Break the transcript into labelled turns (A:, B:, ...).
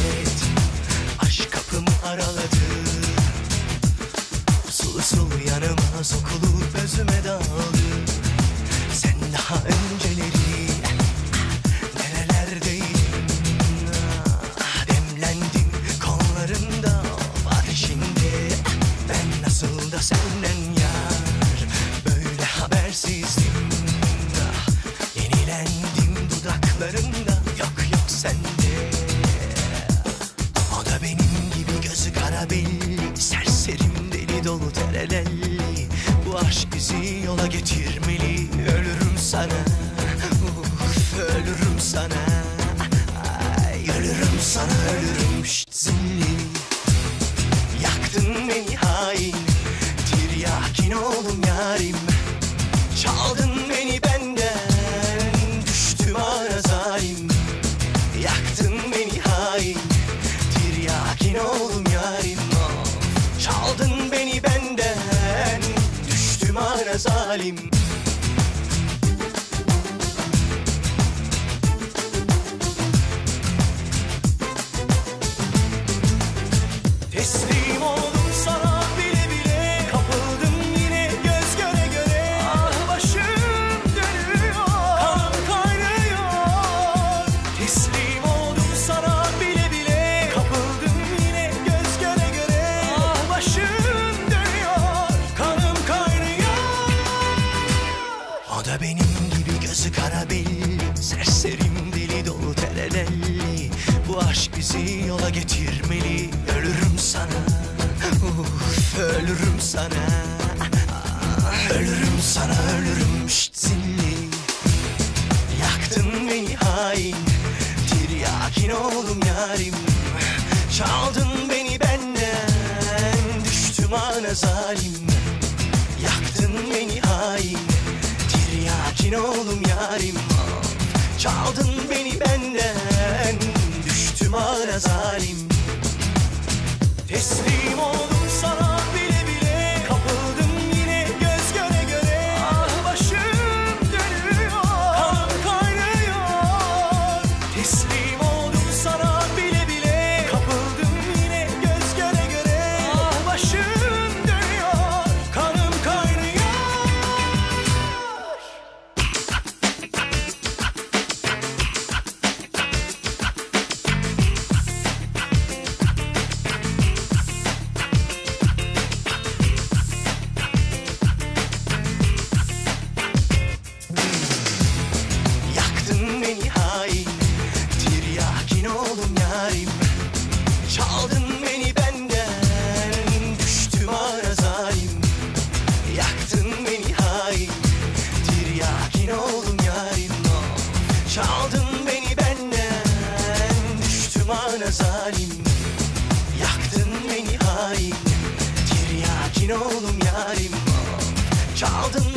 A: Nihayet aşk kapımı araladı. Sulu sulu yanıma sokulup özüme daldı. Sen daha önceleri nerelerdeydin Ah, Demlendim kollarında ateşinde Ben nasıl da senden yar? Böyle habersizdim gözü kara belli Serserim deli dolu terelelli Bu aşk bizi yola getirmeli Ölürüm sana. Uf, ölürüm sana. Ay, Ölürüm sana ölürüm. Şşt, zilli. Yaktın beni hain. Tiryakin oğlum yarim zalim aşk bizi yola getirmeli. Ölürüm sana. Uf, Ölürüm sana. Ah, Ölürüm sana ölürüm. Şşt zilli. Yaktın beni hain. Tiryakin oğlum yarim. Çaldın beni benden. Düştüm ana zalim. Yaktın beni hain. Tiryakin oğlum yarim. Çaldın This halim. Yaktın beni hain Tiryakin oğlum yarim. Çaldın